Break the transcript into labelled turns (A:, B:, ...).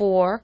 A: 4